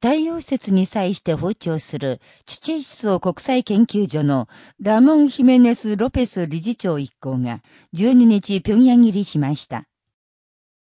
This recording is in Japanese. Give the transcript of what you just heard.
太陽説に際して包丁する、チチェイ思想国際研究所のラモン・ヒメネス・ロペス理事長一行が、12日平壌入りしました。